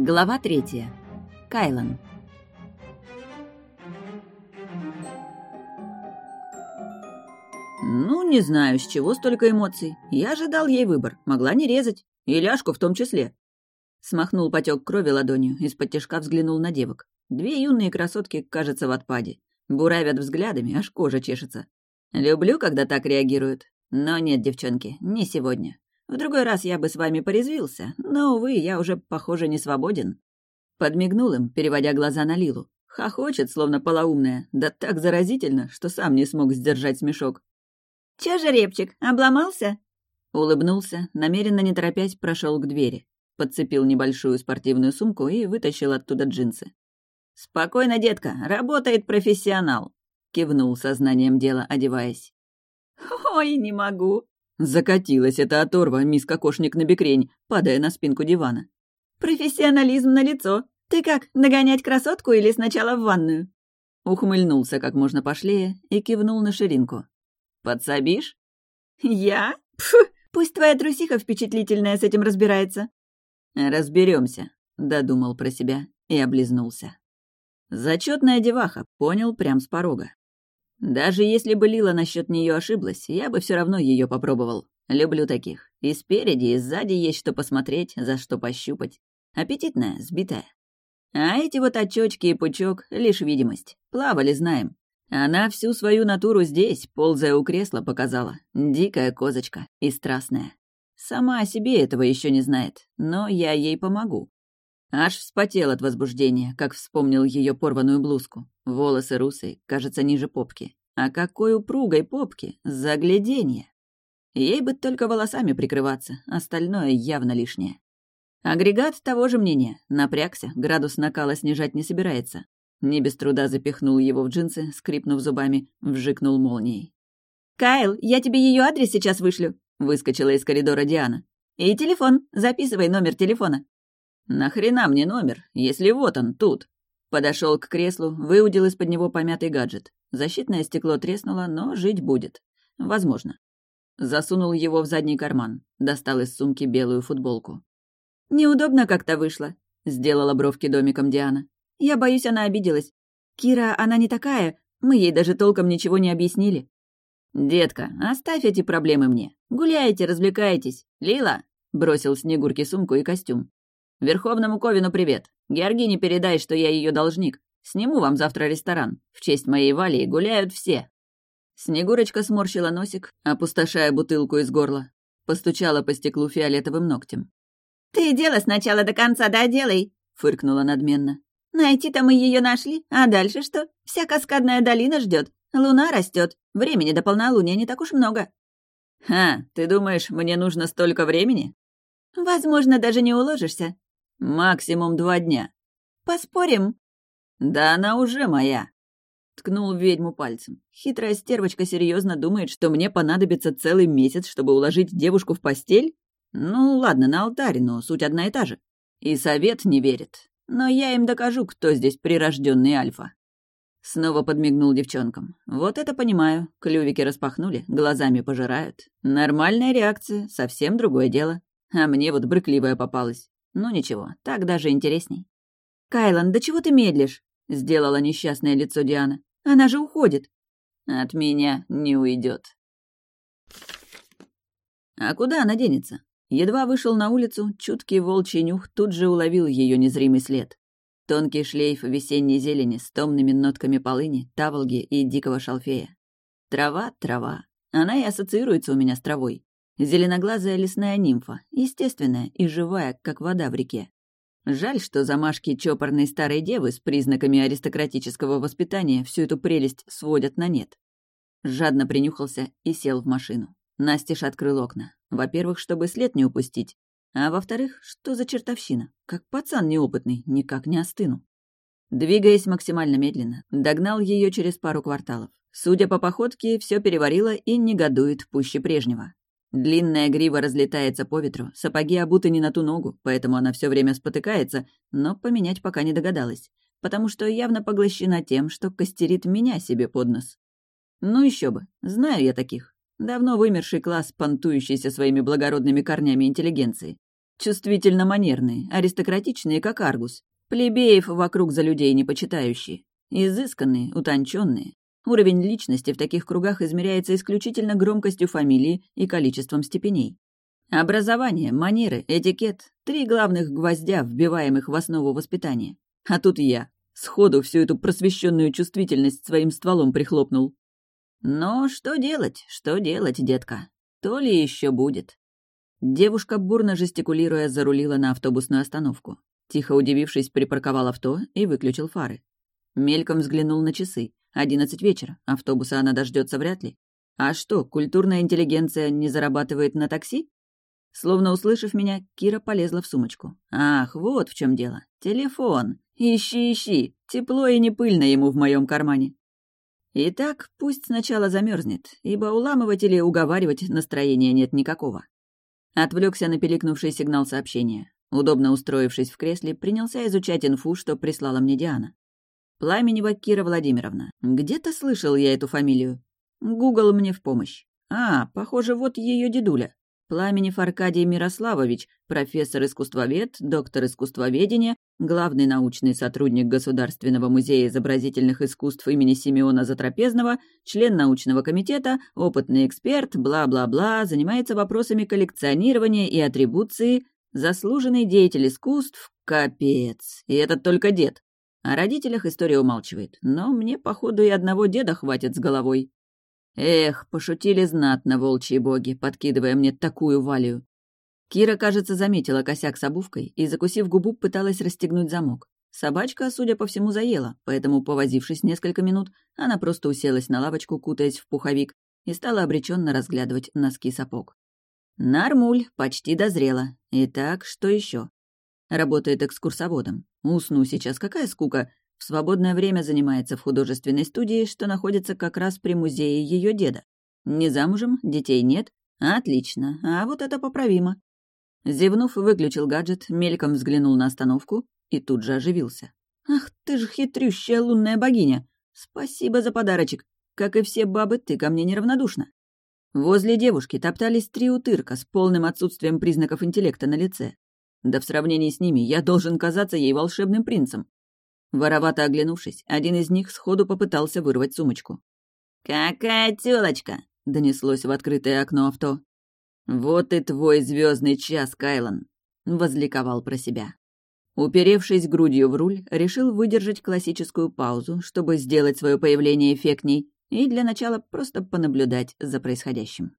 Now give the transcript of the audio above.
Глава третья. Кайлан. Ну, не знаю, с чего столько эмоций. Я же дал ей выбор, могла не резать. И ляжку в том числе. Смахнул потек крови ладонью, из-под тяжка взглянул на девок. Две юные красотки, кажется, в отпаде. Буравят взглядами, аж кожа чешется. Люблю, когда так реагируют. Но нет, девчонки, не сегодня. В другой раз я бы с вами порезвился, но, увы, я уже, похоже, не свободен. Подмигнул им, переводя глаза на Лилу. Хохочет, словно полоумная, да так заразительно, что сам не смог сдержать смешок. «Чё же, Репчик, обломался?» Улыбнулся, намеренно не торопясь прошел к двери. Подцепил небольшую спортивную сумку и вытащил оттуда джинсы. «Спокойно, детка, работает профессионал», — кивнул сознанием дела, одеваясь. «Ой, не могу», Закатилась эта оторва, мисс Кокошник на бекрень, падая на спинку дивана. «Профессионализм на лицо. Ты как, нагонять красотку или сначала в ванную?» Ухмыльнулся как можно пошлее и кивнул на ширинку. «Подсобишь?» «Я? Пф, пусть твоя трусиха впечатлительная с этим разбирается». Разберемся, додумал про себя и облизнулся. Зачетная деваха, понял прям с порога. Даже если бы Лила насчет нее ошиблась, я бы все равно ее попробовал. Люблю таких. И спереди, и сзади есть что посмотреть, за что пощупать. Аппетитная, сбитая. А эти вот очечки и пучок — лишь видимость. Плавали, знаем. Она всю свою натуру здесь, ползая у кресла, показала. Дикая козочка и страстная. Сама о себе этого еще не знает, но я ей помогу. Аж вспотел от возбуждения, как вспомнил ее порванную блузку. Волосы русые, кажется, ниже попки. А какой упругой попки! Загляденье! Ей бы только волосами прикрываться, остальное явно лишнее. Агрегат того же мнения. Напрягся, градус накала снижать не собирается. Не без труда запихнул его в джинсы, скрипнув зубами, вжикнул молнией. «Кайл, я тебе ее адрес сейчас вышлю», — выскочила из коридора Диана. «И телефон. Записывай номер телефона». «Нахрена мне номер, если вот он, тут?» Подошел к креслу, выудил из-под него помятый гаджет. Защитное стекло треснуло, но жить будет. Возможно. Засунул его в задний карман. Достал из сумки белую футболку. «Неудобно как-то вышло», — сделала бровки домиком Диана. «Я боюсь, она обиделась. Кира, она не такая. Мы ей даже толком ничего не объяснили». «Детка, оставь эти проблемы мне. Гуляйте, развлекайтесь. Лила!» — бросил Снегурке сумку и костюм. Верховному Ковину привет. Георгине передай, что я ее должник. Сниму вам завтра ресторан. В честь моей Валии гуляют все». Снегурочка сморщила носик, опустошая бутылку из горла. Постучала по стеклу фиолетовым ногтем. «Ты дело сначала до конца доделай», — фыркнула надменно. «Найти-то мы ее нашли, а дальше что? Вся каскадная долина ждет, луна растет, времени до полнолуния не так уж много». «Ха, ты думаешь, мне нужно столько времени?» «Возможно, даже не уложишься. Максимум два дня. Поспорим? Да она уже моя. Ткнул ведьму пальцем. Хитрая стервочка серьезно думает, что мне понадобится целый месяц, чтобы уложить девушку в постель? Ну, ладно, на алтаре, но суть одна и та же. И совет не верит. Но я им докажу, кто здесь прирожденный альфа. Снова подмигнул девчонкам. Вот это понимаю. Клювики распахнули, глазами пожирают. Нормальная реакция, совсем другое дело. А мне вот брыкливая попалась. Ну ничего, так даже интересней. «Кайлан, да чего ты медлишь?» — сделала несчастное лицо Диана. «Она же уходит». «От меня не уйдет. А куда она денется? Едва вышел на улицу, чуткий волчий нюх тут же уловил ее незримый след. Тонкий шлейф весенней зелени с томными нотками полыни, таволги и дикого шалфея. Трава, трава. Она и ассоциируется у меня с травой. Зеленоглазая лесная нимфа, естественная и живая, как вода в реке. Жаль, что замашки чопорной старой девы с признаками аристократического воспитания всю эту прелесть сводят на нет. Жадно принюхался и сел в машину. Настеж открыл окна. Во-первых, чтобы след не упустить. А во-вторых, что за чертовщина? Как пацан неопытный, никак не остыну. Двигаясь максимально медленно, догнал ее через пару кварталов. Судя по походке, все переварило и негодует пуще прежнего. Длинная грива разлетается по ветру, сапоги обуты не на ту ногу, поэтому она все время спотыкается, но поменять пока не догадалась, потому что явно поглощена тем, что костерит меня себе под нос. Ну еще бы, знаю я таких. Давно вымерший класс, понтующийся своими благородными корнями интеллигенции. Чувствительно манерные, аристократичные, как Аргус. Плебеев вокруг за людей не почитающие. Изысканные, утонченные. Уровень личности в таких кругах измеряется исключительно громкостью фамилии и количеством степеней. Образование, манеры, этикет — три главных гвоздя, вбиваемых в основу воспитания. А тут я, сходу всю эту просвещенную чувствительность своим стволом прихлопнул. Но что делать, что делать, детка? То ли еще будет. Девушка, бурно жестикулируя, зарулила на автобусную остановку. Тихо удивившись, припарковал авто и выключил фары. Мельком взглянул на часы. Одиннадцать вечера, автобуса она дождется вряд ли. А что, культурная интеллигенция не зарабатывает на такси? Словно услышав меня, Кира полезла в сумочку. «Ах, вот в чем дело. Телефон. Ищи, ищи. Тепло и не пыльно ему в моем кармане». Итак, пусть сначала замерзнет, ибо уламывать или уговаривать настроения нет никакого. Отвлекся на пиликнувший сигнал сообщения. Удобно устроившись в кресле, принялся изучать инфу, что прислала мне Диана. Пламенева Кира Владимировна. Где-то слышал я эту фамилию. Гугл мне в помощь. А, похоже, вот ее дедуля. Пламенев Аркадий Мирославович, профессор-искусствовед, доктор искусствоведения, главный научный сотрудник Государственного музея изобразительных искусств имени Симеона Затрапезного, член научного комитета, опытный эксперт, бла-бла-бла, занимается вопросами коллекционирования и атрибуции, заслуженный деятель искусств, капец. И этот только дед. О родителях история умалчивает, но мне, походу, и одного деда хватит с головой. Эх, пошутили знатно волчьи боги, подкидывая мне такую валию. Кира, кажется, заметила косяк с обувкой и, закусив губу, пыталась расстегнуть замок. Собачка, судя по всему, заела, поэтому, повозившись несколько минут, она просто уселась на лавочку, кутаясь в пуховик, и стала обреченно разглядывать носки сапог. Нармуль почти дозрела. Итак, что еще? Работает экскурсоводом. Усну сейчас, какая скука. В свободное время занимается в художественной студии, что находится как раз при музее ее деда. Не замужем, детей нет. Отлично, а вот это поправимо. Зевнув, выключил гаджет, мельком взглянул на остановку и тут же оживился. «Ах ты ж хитрющая лунная богиня! Спасибо за подарочек! Как и все бабы, ты ко мне неравнодушна!» Возле девушки топтались три утырка с полным отсутствием признаков интеллекта на лице. Да в сравнении с ними я должен казаться ей волшебным принцем. Воровато оглянувшись, один из них сходу попытался вырвать сумочку. «Какая тёлочка!» — донеслось в открытое окно авто. «Вот и твой звездный час, Кайлан!» — возликовал про себя. Уперевшись грудью в руль, решил выдержать классическую паузу, чтобы сделать свое появление эффектней, и для начала просто понаблюдать за происходящим.